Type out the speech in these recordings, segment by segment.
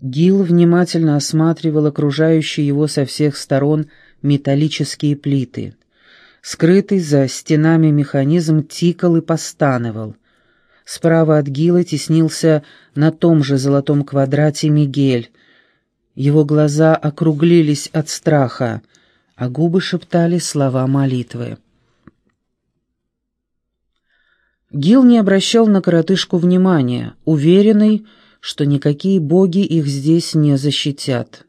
Гил внимательно осматривал окружающие его со всех сторон металлические плиты. Скрытый за стенами механизм тикал и постановал. Справа от Гила теснился на том же золотом квадрате Мигель. Его глаза округлились от страха, а губы шептали слова молитвы. Гил не обращал на коротышку внимания, уверенный, что никакие боги их здесь не защитят.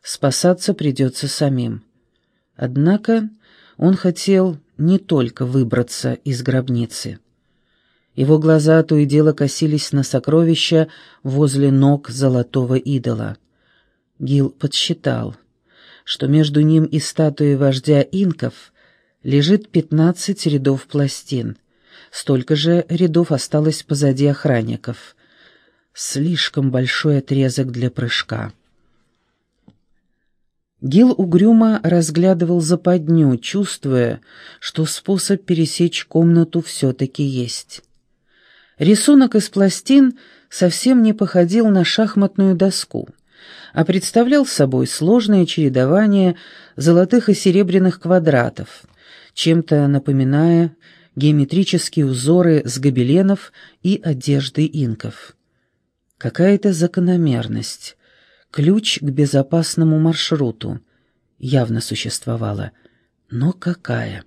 Спасаться придется самим. Однако он хотел не только выбраться из гробницы. Его глаза то и дело косились на сокровища возле ног золотого идола. Гил подсчитал, что между ним и статуей вождя инков лежит пятнадцать рядов пластин. Столько же рядов осталось позади охранников. Слишком большой отрезок для прыжка. Гил угрюмо разглядывал западню, чувствуя, что способ пересечь комнату все-таки есть. Рисунок из пластин совсем не походил на шахматную доску, а представлял собой сложное чередование золотых и серебряных квадратов, чем-то напоминая геометрические узоры с гобеленов и одежды инков. Какая-то закономерность, ключ к безопасному маршруту явно существовала, но какая?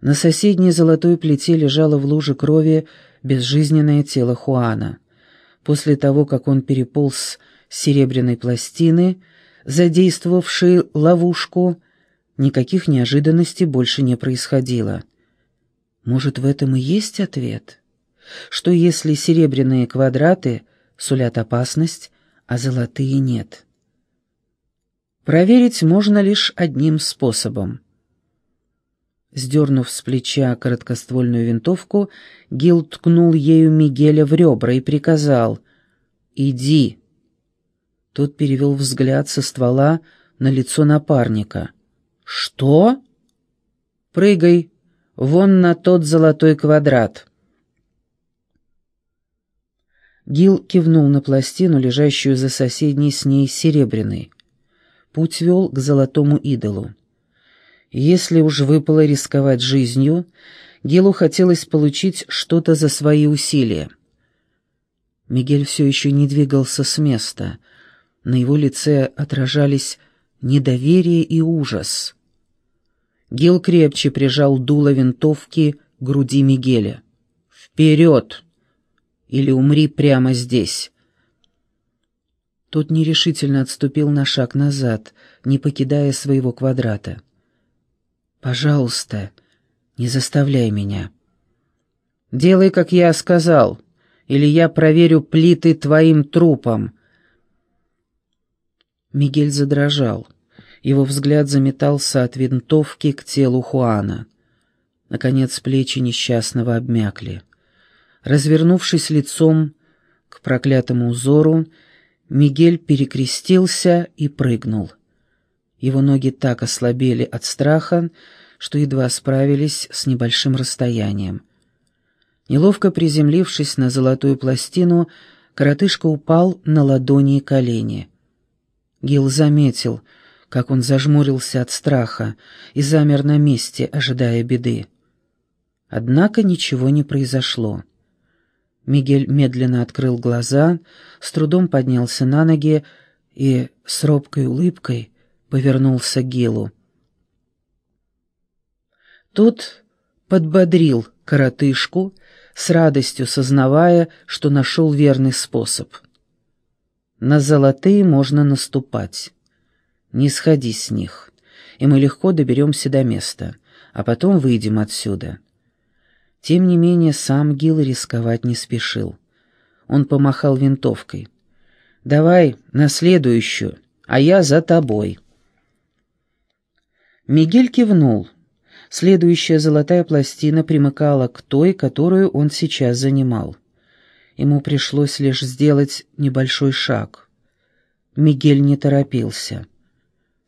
На соседней золотой плите лежало в луже крови безжизненное тело Хуана. После того, как он переполз с серебряной пластины, задействовавшей ловушку, никаких неожиданностей больше не происходило. Может, в этом и есть ответ? Что если серебряные квадраты сулят опасность, а золотые нет? Проверить можно лишь одним способом — Сдернув с плеча короткоствольную винтовку, Гил ткнул ею Мигеля в ребра и приказал «Иди». Тот перевел взгляд со ствола на лицо напарника. «Что?» «Прыгай, вон на тот золотой квадрат». Гил кивнул на пластину, лежащую за соседней с ней серебряной. Путь вел к золотому идолу. Если уж выпало рисковать жизнью, Гилу хотелось получить что-то за свои усилия. Мигель все еще не двигался с места. На его лице отражались недоверие и ужас. Гил крепче прижал дуло винтовки к груди Мигеля. «Вперед! Или умри прямо здесь!» Тот нерешительно отступил на шаг назад, не покидая своего квадрата. Пожалуйста, не заставляй меня. Делай, как я сказал, или я проверю плиты твоим трупом. Мигель задрожал. Его взгляд заметался от винтовки к телу Хуана. Наконец плечи несчастного обмякли. Развернувшись лицом к проклятому узору, Мигель перекрестился и прыгнул. Его ноги так ослабели от страха, что едва справились с небольшим расстоянием. Неловко приземлившись на золотую пластину, коротышка упал на ладони и колени. Гил заметил, как он зажмурился от страха и замер на месте, ожидая беды. Однако ничего не произошло. Мигель медленно открыл глаза, с трудом поднялся на ноги и с робкой улыбкой повернулся к Гилу. Тот подбодрил коротышку, с радостью сознавая, что нашел верный способ. На золотые можно наступать. Не сходи с них, и мы легко доберемся до места, а потом выйдем отсюда. Тем не менее, сам Гил рисковать не спешил. Он помахал винтовкой. «Давай на следующую, а я за тобой». Мигель кивнул. Следующая золотая пластина примыкала к той, которую он сейчас занимал. Ему пришлось лишь сделать небольшой шаг. Мигель не торопился.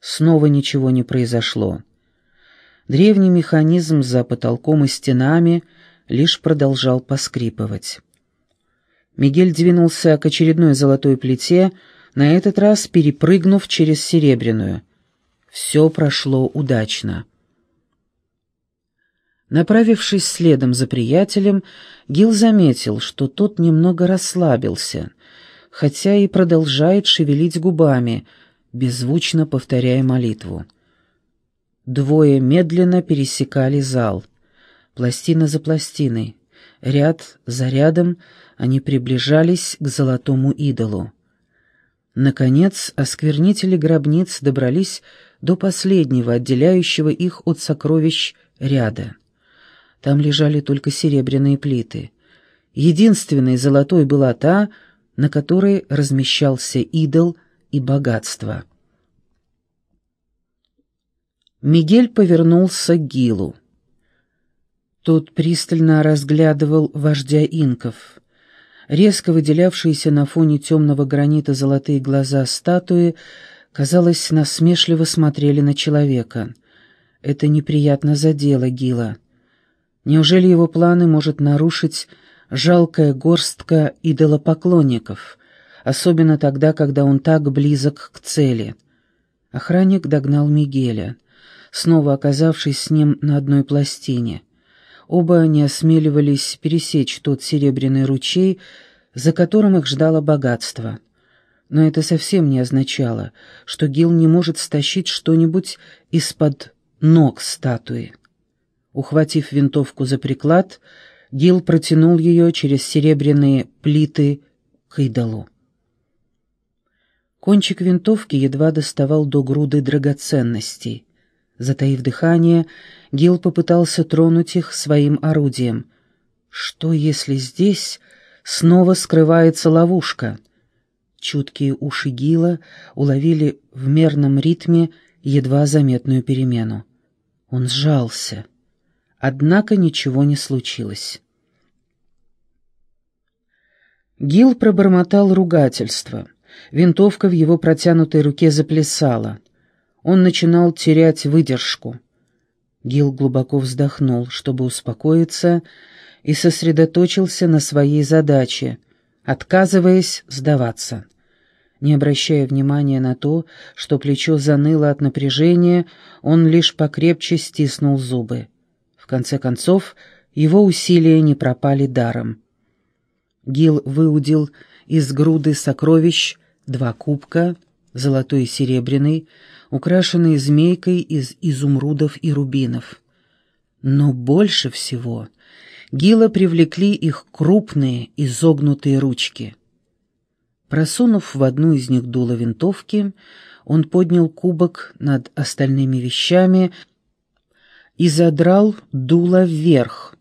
Снова ничего не произошло. Древний механизм за потолком и стенами лишь продолжал поскрипывать. Мигель двинулся к очередной золотой плите, на этот раз перепрыгнув через серебряную. Все прошло удачно. Направившись следом за приятелем, Гил заметил, что тот немного расслабился, хотя и продолжает шевелить губами, беззвучно повторяя молитву. Двое медленно пересекали зал. Пластина за пластиной, ряд за рядом они приближались к золотому идолу. Наконец, осквернители гробниц добрались до последнего, отделяющего их от сокровищ ряда. Там лежали только серебряные плиты. Единственной золотой была та, на которой размещался идол и богатство. Мигель повернулся к Гилу. Тот пристально разглядывал вождя инков. Резко выделявшиеся на фоне темного гранита золотые глаза статуи, казалось, насмешливо смотрели на человека. Это неприятно задело Гила. Неужели его планы может нарушить жалкая горстка идолопоклонников, особенно тогда, когда он так близок к цели? Охранник догнал Мигеля снова оказавшись с ним на одной пластине. Оба не осмеливались пересечь тот серебряный ручей, за которым их ждало богатство. Но это совсем не означало, что Гил не может стащить что-нибудь из-под ног статуи. Ухватив винтовку за приклад, Гил протянул ее через серебряные плиты к идолу. Кончик винтовки едва доставал до груды драгоценностей. Затаив дыхание, Гил попытался тронуть их своим орудием. Что, если здесь снова скрывается ловушка? Чуткие уши Гила уловили в мерном ритме едва заметную перемену. Он сжался. Однако ничего не случилось. Гил пробормотал ругательство. Винтовка в его протянутой руке заплясала — он начинал терять выдержку. Гил глубоко вздохнул, чтобы успокоиться, и сосредоточился на своей задаче, отказываясь сдаваться. Не обращая внимания на то, что плечо заныло от напряжения, он лишь покрепче стиснул зубы. В конце концов, его усилия не пропали даром. Гил выудил из груды сокровищ два кубка, золотой и серебряный, украшенные змейкой из изумрудов и рубинов. Но больше всего Гила привлекли их крупные изогнутые ручки. Просунув в одну из них дуло винтовки, он поднял кубок над остальными вещами и задрал дуло вверх.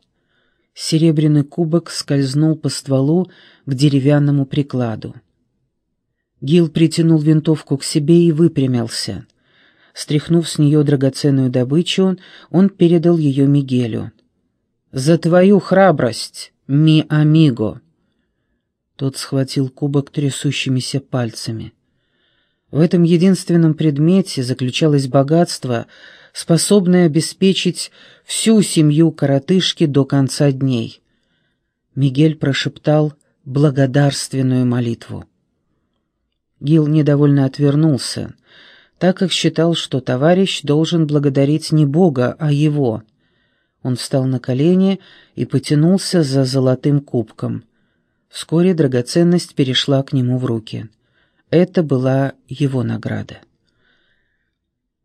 Серебряный кубок скользнул по стволу к деревянному прикладу. Гил притянул винтовку к себе и выпрямился — Стряхнув с нее драгоценную добычу, он передал ее Мигелю. «За твою храбрость, ми амиго!» Тот схватил кубок трясущимися пальцами. В этом единственном предмете заключалось богатство, способное обеспечить всю семью коротышки до конца дней. Мигель прошептал благодарственную молитву. Гил недовольно отвернулся — так как считал, что товарищ должен благодарить не Бога, а его. Он встал на колени и потянулся за золотым кубком. Вскоре драгоценность перешла к нему в руки. Это была его награда.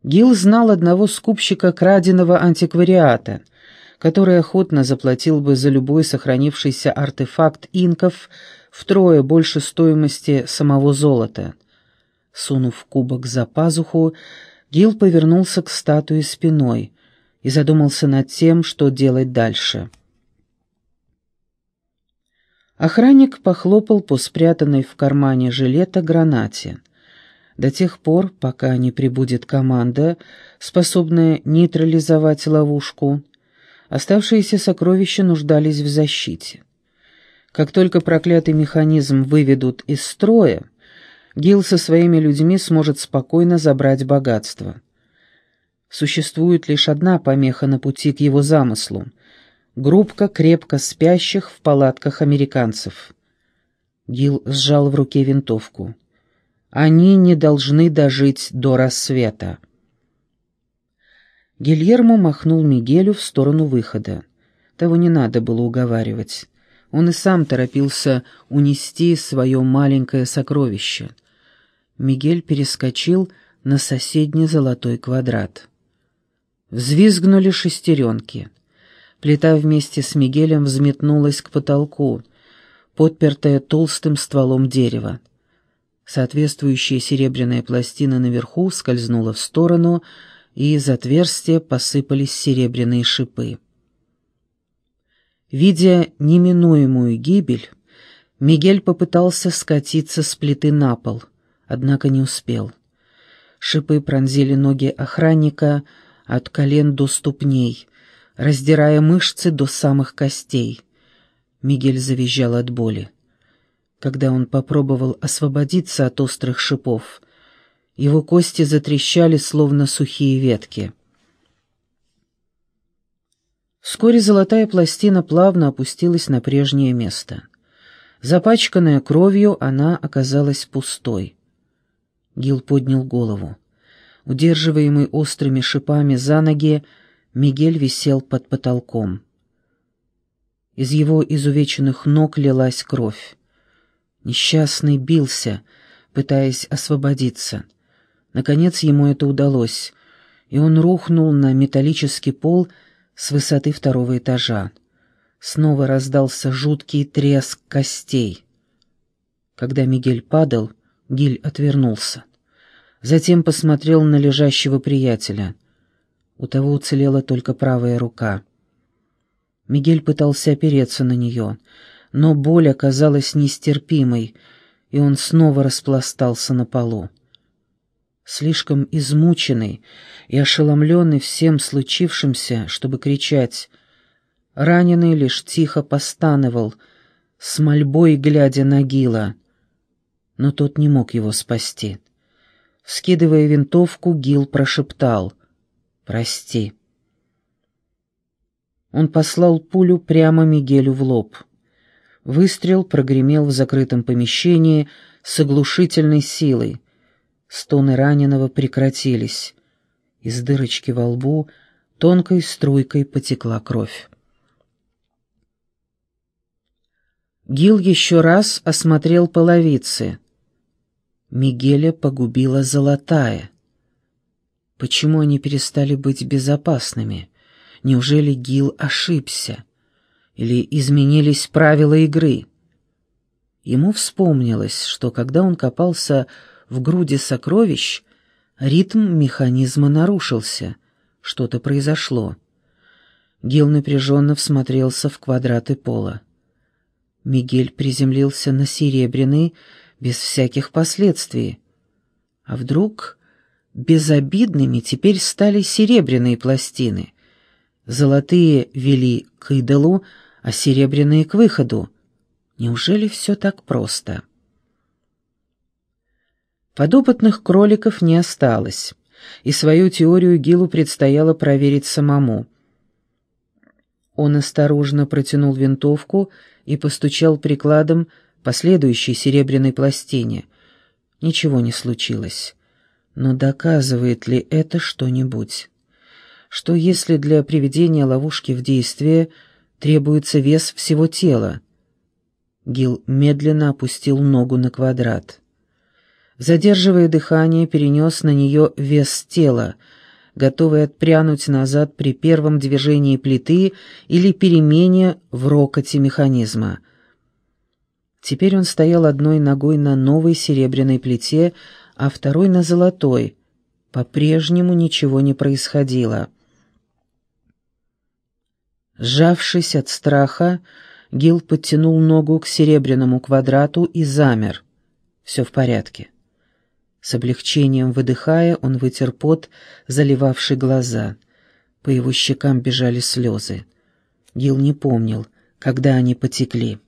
Гил знал одного скупщика краденого антиквариата, который охотно заплатил бы за любой сохранившийся артефакт инков втрое больше стоимости самого золота — Сунув кубок за пазуху, Гил повернулся к статуе спиной и задумался над тем, что делать дальше. Охранник похлопал по спрятанной в кармане жилета гранате. До тех пор, пока не прибудет команда, способная нейтрализовать ловушку, оставшиеся сокровища нуждались в защите. Как только проклятый механизм выведут из строя, Гил со своими людьми сможет спокойно забрать богатство. Существует лишь одна помеха на пути к его замыслу — группка крепко спящих в палатках американцев. Гил сжал в руке винтовку. «Они не должны дожить до рассвета». Гильермо махнул Мигелю в сторону выхода. Того не надо было уговаривать. Он и сам торопился унести свое маленькое сокровище. Мигель перескочил на соседний золотой квадрат. Взвизгнули шестеренки. Плита вместе с Мигелем взметнулась к потолку, подпертая толстым стволом дерева. Соответствующая серебряная пластина наверху скользнула в сторону, и из отверстия посыпались серебряные шипы. Видя неминуемую гибель, Мигель попытался скатиться с плиты на пол, однако не успел. Шипы пронзили ноги охранника от колен до ступней, раздирая мышцы до самых костей. Мигель завизжал от боли. Когда он попробовал освободиться от острых шипов, его кости затрещали, словно сухие ветки. Вскоре золотая пластина плавно опустилась на прежнее место. Запачканная кровью, она оказалась пустой. Гил поднял голову. Удерживаемый острыми шипами за ноги, Мигель висел под потолком. Из его изувеченных ног лилась кровь. Несчастный бился, пытаясь освободиться. Наконец ему это удалось, и он рухнул на металлический пол с высоты второго этажа. Снова раздался жуткий треск костей. Когда Мигель падал, Гиль отвернулся. Затем посмотрел на лежащего приятеля. У того уцелела только правая рука. Мигель пытался опереться на нее, но боль оказалась нестерпимой, и он снова распластался на полу. Слишком измученный и ошеломленный всем случившимся, чтобы кричать, раненый лишь тихо постановал, с мольбой глядя на Гила. Но тот не мог его спасти. Вскидывая винтовку, Гил прошептал «Прости». Он послал пулю прямо Мигелю в лоб. Выстрел прогремел в закрытом помещении с оглушительной силой. Стоны раненого прекратились. Из дырочки во лбу тонкой струйкой потекла кровь. Гил еще раз осмотрел половицы. Мигеля погубила золотая. Почему они перестали быть безопасными? Неужели Гил ошибся? Или изменились правила игры? Ему вспомнилось, что когда он копался в груди сокровищ, ритм механизма нарушился. Что-то произошло. Гил напряженно всмотрелся в квадраты пола. Мигель приземлился на серебряный, без всяких последствий. А вдруг безобидными теперь стали серебряные пластины? Золотые вели к идолу, а серебряные — к выходу. Неужели все так просто?» Подопытных кроликов не осталось, и свою теорию Гилу предстояло проверить самому. Он осторожно протянул винтовку и постучал прикладом по следующей серебряной пластине. Ничего не случилось. Но доказывает ли это что-нибудь? Что если для приведения ловушки в действие требуется вес всего тела? Гил медленно опустил ногу на квадрат задерживая дыхание, перенес на нее вес тела, готовый отпрянуть назад при первом движении плиты или перемене в рокоте механизма. Теперь он стоял одной ногой на новой серебряной плите, а второй на золотой. По-прежнему ничего не происходило. Сжавшись от страха, Гил подтянул ногу к серебряному квадрату и замер. Все в порядке. С облегчением выдыхая, он вытер пот, заливавший глаза. По его щекам бежали слезы. Гил не помнил, когда они потекли.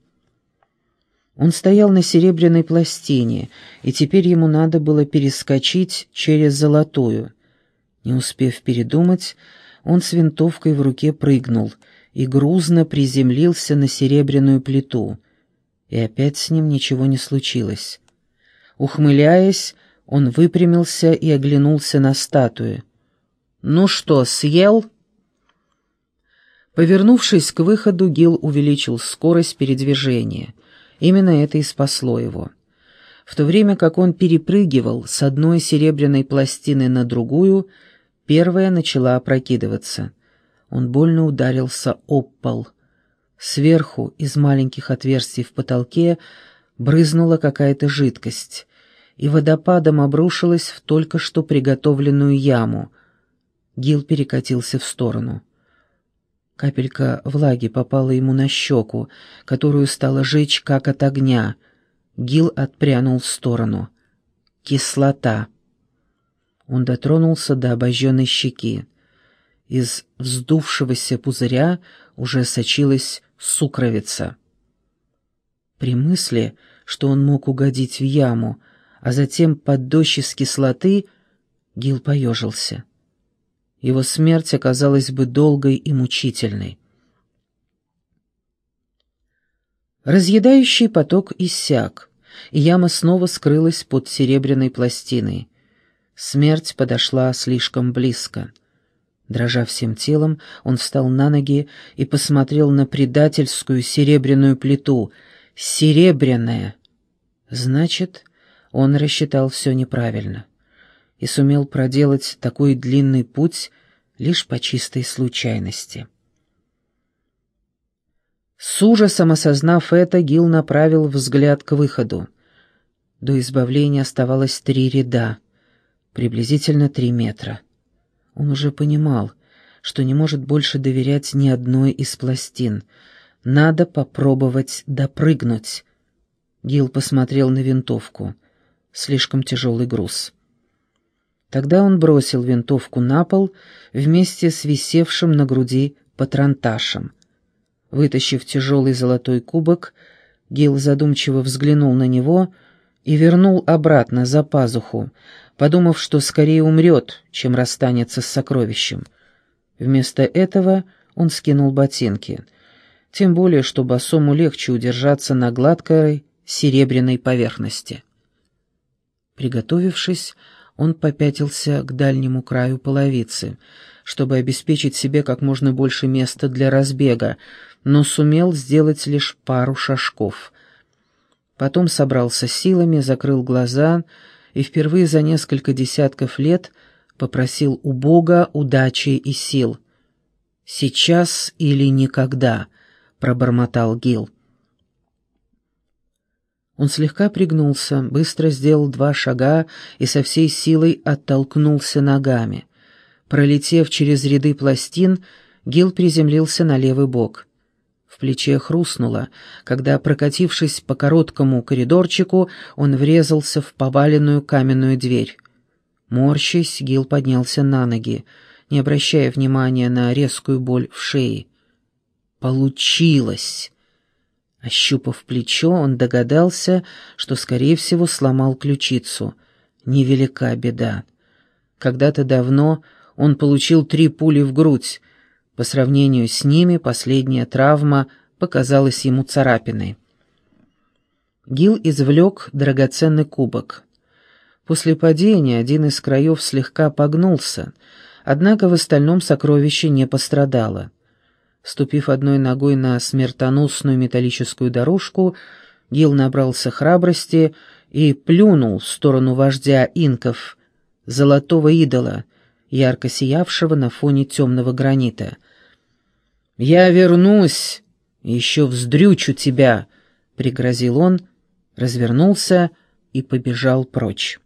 Он стоял на серебряной пластине, и теперь ему надо было перескочить через золотую. Не успев передумать, он с винтовкой в руке прыгнул и грузно приземлился на серебряную плиту. И опять с ним ничего не случилось. Ухмыляясь, он выпрямился и оглянулся на статуи. «Ну что, съел?» Повернувшись к выходу, Гил увеличил скорость передвижения. Именно это и спасло его. В то время как он перепрыгивал с одной серебряной пластины на другую, первая начала опрокидываться. Он больно ударился об пол. Сверху, из маленьких отверстий в потолке, брызнула какая-то жидкость, и водопадом обрушилась в только что приготовленную яму. Гил перекатился в сторону. Капелька влаги попала ему на щеку, которую стало жечь, как от огня. Гил отпрянул в сторону. Кислота. Он дотронулся до обожженной щеки. Из вздувшегося пузыря уже сочилась сукровица. При мысли, что он мог угодить в яму, а затем под дождь из кислоты, Гил поежился его смерть оказалась бы долгой и мучительной. Разъедающий поток иссяк, и яма снова скрылась под серебряной пластиной. Смерть подошла слишком близко. Дрожа всем телом, он встал на ноги и посмотрел на предательскую серебряную плиту. Серебряная! Значит, он рассчитал все неправильно и сумел проделать такой длинный путь лишь по чистой случайности. С ужасом осознав это, Гил направил взгляд к выходу. До избавления оставалось три ряда, приблизительно три метра. Он уже понимал, что не может больше доверять ни одной из пластин. Надо попробовать допрыгнуть. Гил посмотрел на винтовку. Слишком тяжелый груз. Тогда он бросил винтовку на пол вместе с висевшим на груди патронташем. Вытащив тяжелый золотой кубок, Гил задумчиво взглянул на него и вернул обратно за пазуху, подумав, что скорее умрет, чем расстанется с сокровищем. Вместо этого он скинул ботинки, тем более, что босому легче удержаться на гладкой серебряной поверхности. Приготовившись, он попятился к дальнему краю половицы, чтобы обеспечить себе как можно больше места для разбега, но сумел сделать лишь пару шажков. Потом собрался силами, закрыл глаза и впервые за несколько десятков лет попросил у Бога удачи и сил. «Сейчас или никогда», — пробормотал Гил. Он слегка пригнулся, быстро сделал два шага и со всей силой оттолкнулся ногами. Пролетев через ряды пластин, Гил приземлился на левый бок. В плече хрустнуло, когда, прокатившись по короткому коридорчику, он врезался в поваленную каменную дверь. Морщись, Гил поднялся на ноги, не обращая внимания на резкую боль в шее. «Получилось!» Ощупав плечо, он догадался, что, скорее всего, сломал ключицу. Невелика беда. Когда-то давно он получил три пули в грудь. По сравнению с ними последняя травма показалась ему царапиной. Гил извлек драгоценный кубок. После падения один из краев слегка погнулся, однако в остальном сокровище не пострадало. Ступив одной ногой на смертоносную металлическую дорожку, Гил набрался храбрости и плюнул в сторону вождя инков, золотого идола, ярко сиявшего на фоне темного гранита. «Я вернусь, еще вздрючу тебя», — пригрозил он, развернулся и побежал прочь.